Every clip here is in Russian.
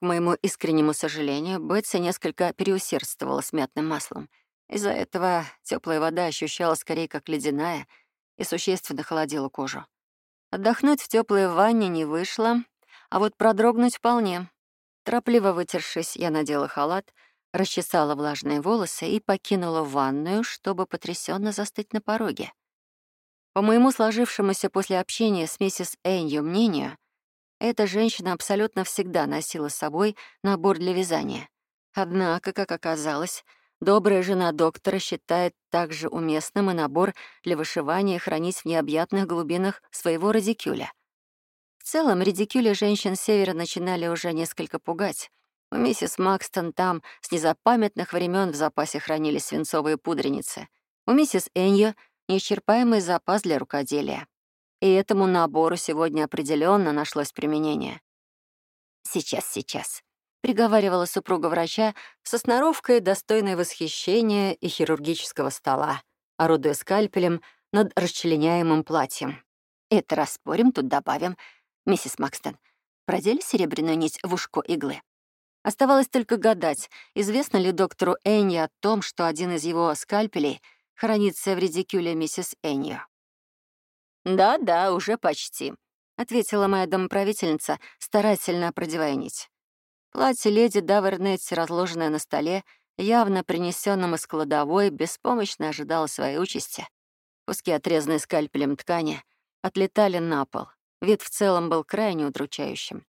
К моему искреннему сожалению, Бетси несколько переусердствовала с мятным маслом. Из-за этого теплая вода ощущалась скорее как ледяная и существенно холодила кожу. Отдохнуть в теплой ванне не вышло, а вот продрогнуть вполне. Торопливо вытершись, я надела халат, расчесала влажные волосы и покинула ванную, чтобы потрясенно застыть на пороге. По моему сложившемуся после общения с миссис Энью мнению, эта женщина абсолютно всегда носила с собой набор для вязания. Однако, как оказалось, добрая жена доктора считает также уместным и набор для вышивания хранить в необъятных глубинах своего радикюля. В целом, редикюли женщин севера начинали уже несколько пугать. У миссис Макстон там с незапамятных времен в запасе хранились свинцовые пудреницы. У миссис Эньо — неисчерпаемый запас для рукоделия. И этому набору сегодня определенно нашлось применение. «Сейчас, сейчас», — приговаривала супруга врача со сноровкой, достойной восхищения и хирургического стола, орудуя скальпелем над расчленяемым платьем. «Это распорим, тут добавим. Миссис Макстон, продели серебряную нить в ушко иглы?» Оставалось только гадать, известно ли доктору Энни о том, что один из его скальпелей хранится в редикюле миссис Энни. «Да-да, уже почти», — ответила моя домоправительница, старательно продевая нить. Платье леди Давернетти, разложенное на столе, явно принесенном из кладовой, беспомощно ожидало своей участи. Куски, отрезанные скальпелем ткани, отлетали на пол. Вид в целом был крайне удручающим.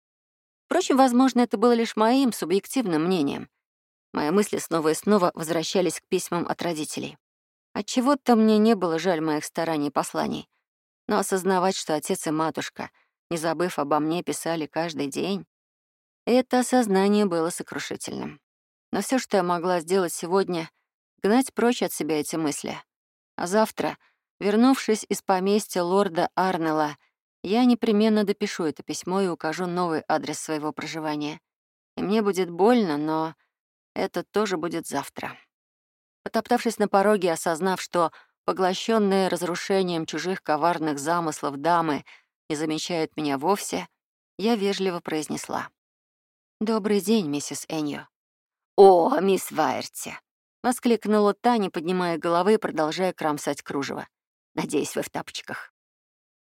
Впрочем, возможно, это было лишь моим субъективным мнением. Мои мысли снова и снова возвращались к письмам от родителей. Отчего-то мне не было жаль моих стараний и посланий — но осознавать, что отец и матушка, не забыв обо мне, писали каждый день, это осознание было сокрушительным. Но все, что я могла сделать сегодня, гнать прочь от себя эти мысли. А завтра, вернувшись из поместья лорда Арнелла, я непременно допишу это письмо и укажу новый адрес своего проживания. И мне будет больно, но это тоже будет завтра. Потоптавшись на пороге, осознав, что поглощенные разрушением чужих коварных замыслов дамы, не замечают меня вовсе, я вежливо произнесла. «Добрый день, миссис Энью». «О, мисс Вайерти!» — воскликнула Таня, поднимая головы и продолжая кромсать кружево. «Надеюсь, вы в тапочках».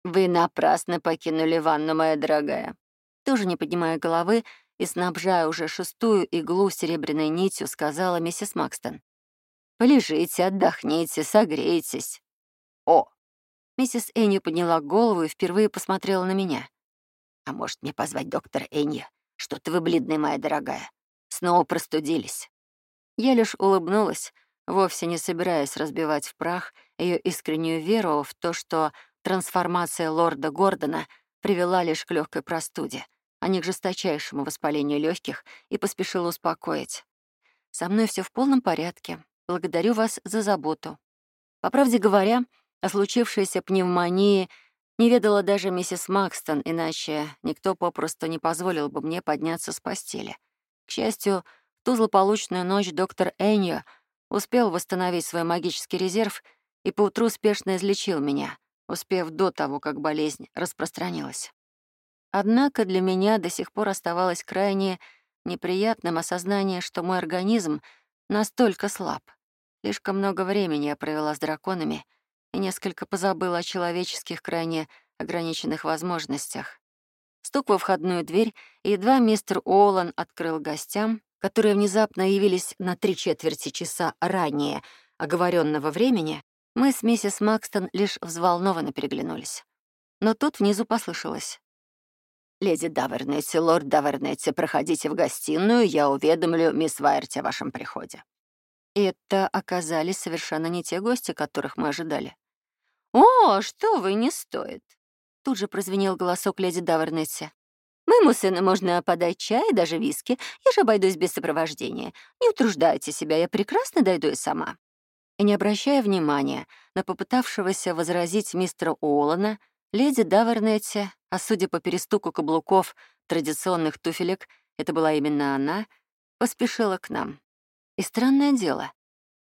«Вы напрасно покинули ванну, моя дорогая». Тоже не поднимая головы и снабжая уже шестую иглу серебряной нитью, сказала миссис Макстон. Полежите, отдохните, согрейтесь. О! Миссис Энни подняла голову и впервые посмотрела на меня. А может, мне позвать доктора Энни? Что-то вы бледная, моя дорогая. Снова простудились. Я лишь улыбнулась, вовсе не собираясь разбивать в прах ее искреннюю веру в то, что трансформация лорда Гордона привела лишь к легкой простуде, а не к жесточайшему воспалению легких, и поспешила успокоить. Со мной все в полном порядке. Благодарю вас за заботу. По правде говоря, о случившейся пневмонии не ведала даже миссис Макстон, иначе никто попросту не позволил бы мне подняться с постели. К счастью, в ту злополучную ночь доктор Эньо успел восстановить свой магический резерв и поутру успешно излечил меня, успев до того, как болезнь распространилась. Однако для меня до сих пор оставалось крайне неприятным осознание, что мой организм настолько слаб. Слишком много времени я провела с драконами и несколько позабыла о человеческих крайне ограниченных возможностях. Стук во входную дверь, и едва мистер Уоллан открыл гостям, которые внезапно явились на три четверти часа ранее оговоренного времени, мы с миссис Макстон лишь взволнованно переглянулись. Но тут внизу послышалось. «Леди Давернетти, лорд Давернетти, проходите в гостиную, я уведомлю мисс Вайерти о вашем приходе». Это оказались совершенно не те гости, которых мы ожидали. «О, что вы, не стоит!» Тут же прозвенел голосок леди Давернетти. «Моему сыну можно подать чай даже виски. Я же обойдусь без сопровождения. Не утруждайте себя, я прекрасно дойду и сама». И не обращая внимания на попытавшегося возразить мистера Уоллана, леди Давернетти, а судя по перестуку каблуков традиционных туфелек, это была именно она, поспешила к нам. И странное дело,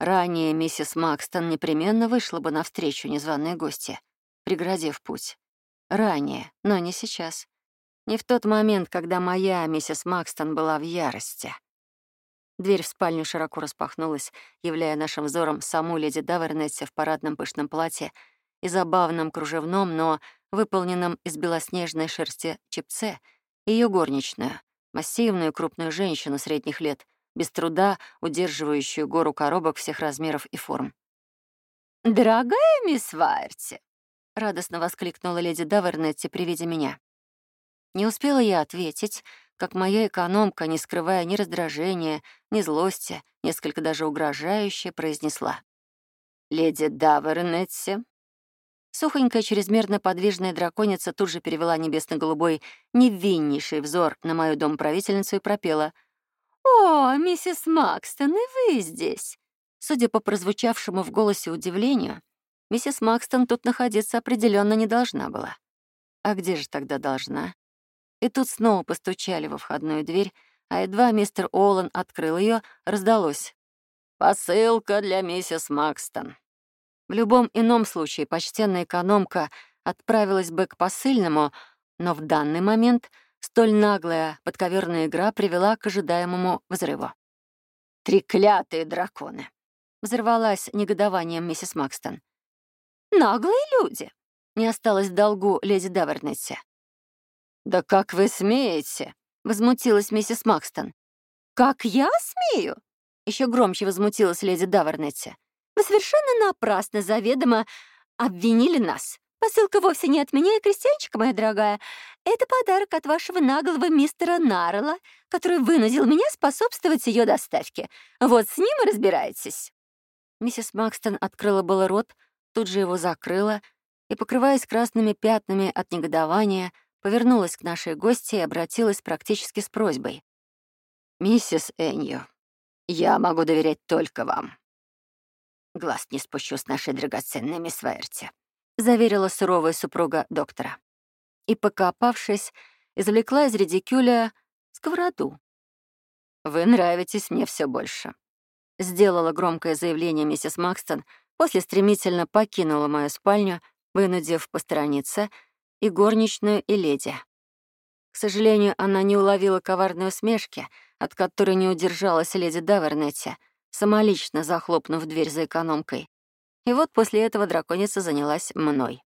ранее миссис Макстон непременно вышла бы навстречу незваной гости, преградив путь. Ранее, но не сейчас. Не в тот момент, когда моя миссис Макстон была в ярости. Дверь в спальню широко распахнулась, являя нашим взором саму леди Давернетти в парадном пышном платье и забавном кружевном, но выполненном из белоснежной шерсти чипце, ее горничную, массивную крупную женщину средних лет, без труда удерживающую гору коробок всех размеров и форм. «Дорогая мисс Вайерти!» — радостно воскликнула леди Давернетти при виде меня. Не успела я ответить, как моя экономка, не скрывая ни раздражения, ни злости, несколько даже угрожающе, произнесла. «Леди Давернетти, Сухонькая, чрезмерно подвижная драконица тут же перевела небесно-голубой, невиннейший взор на мою домправительницу и пропела. «О, миссис Макстон, и вы здесь!» Судя по прозвучавшему в голосе удивлению, миссис Макстон тут находиться определенно не должна была. А где же тогда должна? И тут снова постучали во входную дверь, а едва мистер Олан открыл ее, раздалось. «Посылка для миссис Макстон». В любом ином случае почтенная экономка отправилась бы к посыльному, но в данный момент столь наглая подковерная игра привела к ожидаемому взрыву. «Треклятые драконы!» — взорвалась негодованием миссис Макстон. «Наглые люди!» — не осталось в долгу леди Давернетти. «Да как вы смеете?» — возмутилась миссис Макстон. «Как я смею?» — еще громче возмутилась леди Давернетти. Вы совершенно напрасно заведомо обвинили нас. Посылка вовсе не от меня и крестьянчика, моя дорогая. Это подарок от вашего наглого мистера Наррелла, который вынудил меня способствовать ее доставке. Вот с ним и разбирайтесь». Миссис Макстон открыла было рот, тут же его закрыла и, покрываясь красными пятнами от негодования, повернулась к нашей гости и обратилась практически с просьбой. «Миссис Энью, я могу доверять только вам. Глаз не спущу с нашей драгоценной мисс Вайерти», — заверила суровая супруга доктора. И, покопавшись, извлекла из редикюля сковороду. «Вы нравитесь мне все больше», — сделала громкое заявление миссис Макстон, после стремительно покинула мою спальню, вынудив посторониться и горничную, и леди. К сожалению, она не уловила коварной усмешки, от которой не удержалась леди Давернетти — самолично захлопнув дверь за экономкой. И вот после этого драконица занялась мной.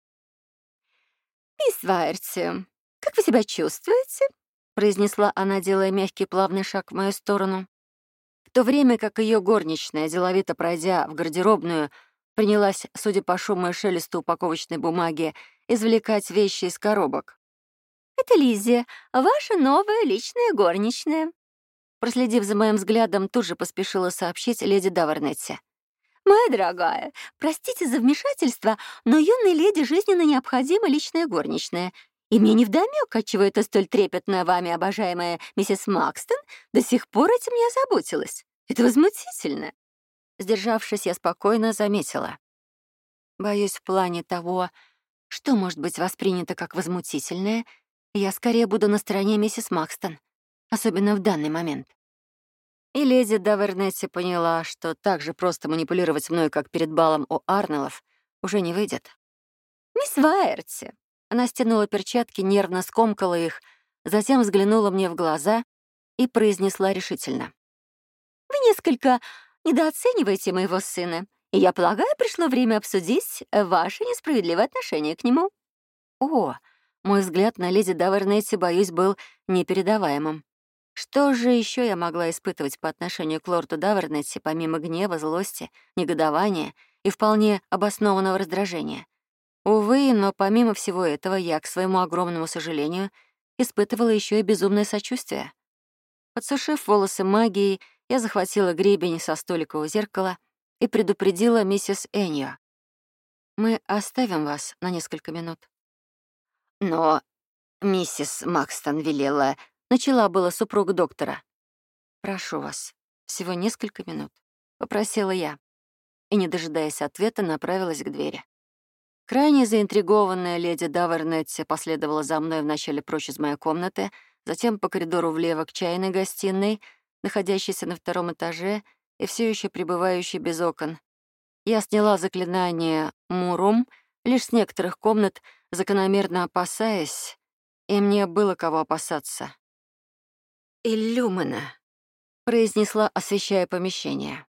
«Мисс Вайерти, как вы себя чувствуете?» — произнесла она, делая мягкий плавный шаг в мою сторону. В то время как ее горничная, деловито пройдя в гардеробную, принялась, судя по шуму и шелесту упаковочной бумаги, извлекать вещи из коробок. «Это Лизия, ваша новая личная горничная», Проследив за моим взглядом, тут же поспешила сообщить леди Давернетти. «Моя дорогая, простите за вмешательство, но юной леди жизненно необходима личная горничная. И мне невдомёк, отчего это столь трепетная вами обожаемая миссис Макстон до сих пор этим не озаботилась. Это возмутительно». Сдержавшись, я спокойно заметила. Боюсь, в плане того, что может быть воспринято как возмутительное, я скорее буду на стороне миссис Макстон особенно в данный момент. И леди Давернетти поняла, что так же просто манипулировать мной, как перед балом у Арнеллов, уже не выйдет. «Мисс Вайерти!» Она стянула перчатки, нервно скомкала их, затем взглянула мне в глаза и произнесла решительно. «Вы несколько недооцениваете моего сына, и, я полагаю, пришло время обсудить ваше несправедливое отношение к нему». О, мой взгляд на леди Давернетти, боюсь, был непередаваемым. Что же еще я могла испытывать по отношению к лорду Давернетти, помимо гнева, злости, негодования и вполне обоснованного раздражения? Увы, но помимо всего этого я, к своему огромному сожалению, испытывала еще и безумное сочувствие. Подсушив волосы магией, я захватила гребень со столика у зеркала и предупредила миссис Эньо. «Мы оставим вас на несколько минут». Но миссис Макстон велела Начала была супруга доктора. «Прошу вас, всего несколько минут», — попросила я. И, не дожидаясь ответа, направилась к двери. Крайне заинтригованная леди Давернетти последовала за мной вначале прочь из моей комнаты, затем по коридору влево к чайной гостиной, находящейся на втором этаже и все еще пребывающей без окон. Я сняла заклинание «Мурум», лишь с некоторых комнат, закономерно опасаясь, и мне было кого опасаться. «Иллюмина», — произнесла, освещая помещение.